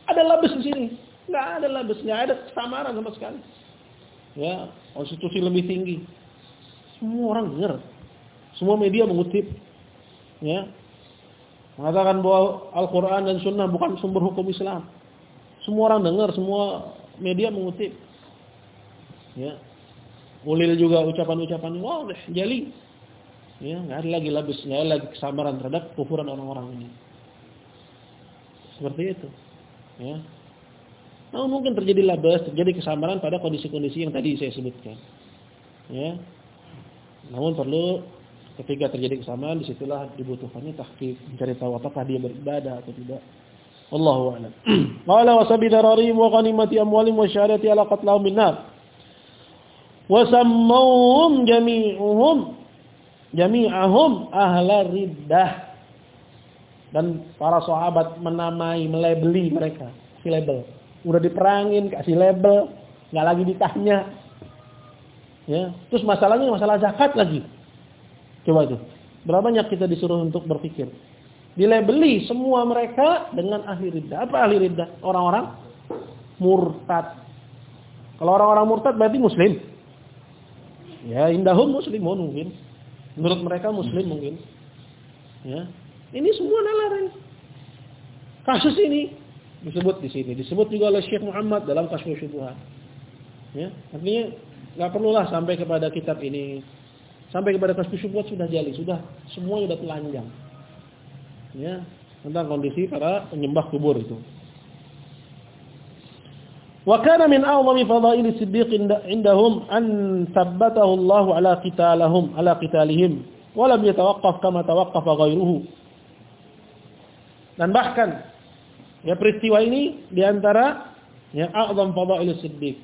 ada labes di sini. Nggak ada labes, nggak ada kesamaran sama sekali. Ya, konstitusi lebih tinggi. Semua orang dengar. Semua media mengutip. Ya. Mengatakan bahwa Al-Quran dan Sunnah bukan sumber hukum Islam. Semua orang dengar, semua media mengutip. Ya. Ulil juga ucapan-ucapan, wah, jali. Ya, nggak ada lagi labis, nggak ada lagi kesamaran terhadap kufuran orang-orang ini. Seperti itu. Ya. Nah, mungkin terjadi labas, terjadi kesamaran pada kondisi-kondisi yang tadi saya sebutkan. Ya. Namun perlu ketika terjadi kesamaan di situlah dibutuhkannya tahqiq, mencari tahu apakah dia beribadah atau tidak. Allahu a'lam. Qala wa sabi dararim wa ghanimati amwalim wa syahadati ala qatlahum min nar. Wa sammawhum jami'uhum. Jami'ahum ahla riddah. Dan para sahabat menamai melebeli mereka. Si label. Udah diperangin kasih label. Nggak lagi ditanya. Ya. Terus masalahnya masalah zakat lagi. Coba tuh. Berapa banyak kita disuruh untuk berpikir? Dilabeli semua mereka dengan ahli riddah. Apa ahli riddah? Orang-orang murtad. Kalau orang-orang murtad berarti muslim ya indahum muslimun mungkin Menurut mereka muslim mungkin. Ya. Ini semua nalaran. Kasus ini disebut di sini, disebut juga oleh Syekh Muhammad dalam kasus syubhat. Ya, artinya nggak perlulah sampai kepada kitab ini. Sampai kepada kasus syubhat sudah jali, sudah semua sudah telanjang. Ya, tentang kondisi para penyembah kubur itu. وكان من أعظم فضائل الصديق عندهم أن ثبته الله على قتالهم على قتالهم ولم يتوقف كما توقف غيره dan bahkan ya peristiwa ini diantara yang a'zam fadail siddiq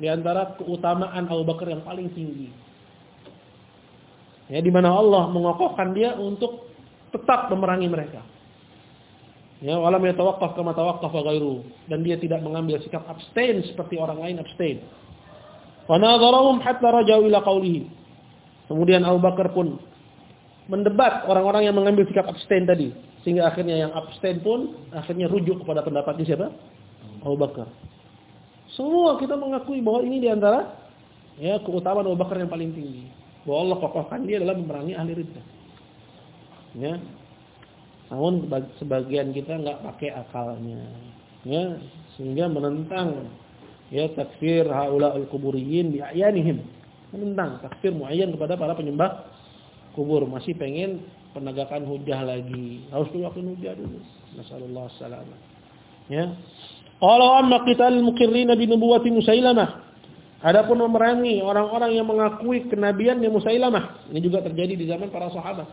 diantara keutamaan Abu Bakar yang paling tinggi ya di mana Allah mengokohkan dia untuk tetap memerangi mereka Ya, walam yatawaqqaf kama tawaqqafa ghairu dan dia tidak mengambil sikap abstain seperti orang lain abstain. Wa nadharahum hatta rajau ila qawlihi. Kemudian Abu Bakar pun mendebat orang-orang yang mengambil sikap abstain tadi sehingga akhirnya yang abstain pun akhirnya rujuk kepada pendapatnya siapa? Abu Bakar. Semua kita mengakui bahwa ini di antara ya keutamaan Abu Bakar yang paling tinggi. Bahwa Allah kokohkan dia dalam memerangi ahli riddah. Ya, namun sebagian kita nggak pakai akalnya. Ya, sehingga menentang ya takfir haula al-kuburiyin bi ayanihim. Menentang takfir muayyan kepada para penyembah kubur. Masih pengen penegakan hujah lagi. Harus penegakan hujah dulu. Nasallallahu salam. Ya. Qala amma qital muqirrin bi nubuwati Musailamah. Adapun memerangi orang-orang yang mengakui kenabian Musailamah. Ini juga terjadi di zaman para sahabat.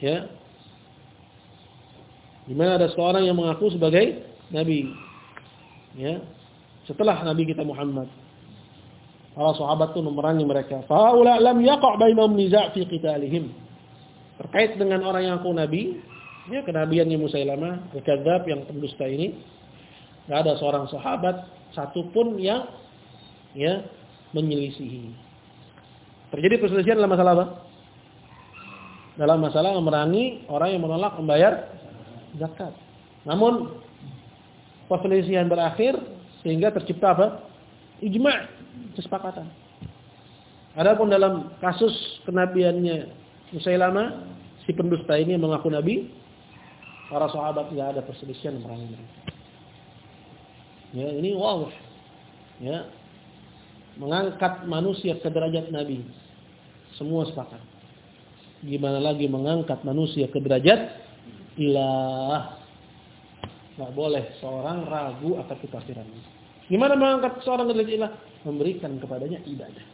Ya, di mana ada seorang yang mengaku sebagai nabi. Ya. Setelah nabi kita Muhammad. Para sahabat itu memerangi mereka. Faula lam yaqa' bainahum niza' fi qitalihim. Terkait dengan orang yang aku nabi, ya kenabiannya Musailamah, kekadzab yang pendusta ini, enggak ada seorang sahabat satupun yang ya menyelisihi. Terjadi perselisihan dalam masalah apa? dalam masalah memerangi orang yang menolak membayar zakat. Namun perselisihan berakhir sehingga tercipta apa? Ijma' kesepakatan. Adapun dalam kasus kenabiannya Musailamah, si pendusta ini mengaku nabi, para sahabat tidak ada perselisihan memerangi mereka. Ya, ini wow. Ya. Mengangkat manusia ke derajat nabi. Semua sepakat. Gimana lagi mengangkat manusia ke derajat ilah. Tidak boleh seorang ragu akan kekafiran. Gimana mengangkat seorang derajat ilah? Memberikan kepadanya ibadah.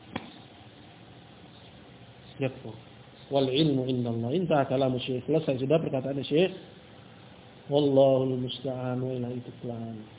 Yakfur. Wal ilmu indallah. Intah kalamu syekh. Selesai sudah perkataan syekh. Wallahul musta'an wa ilahi tuklan.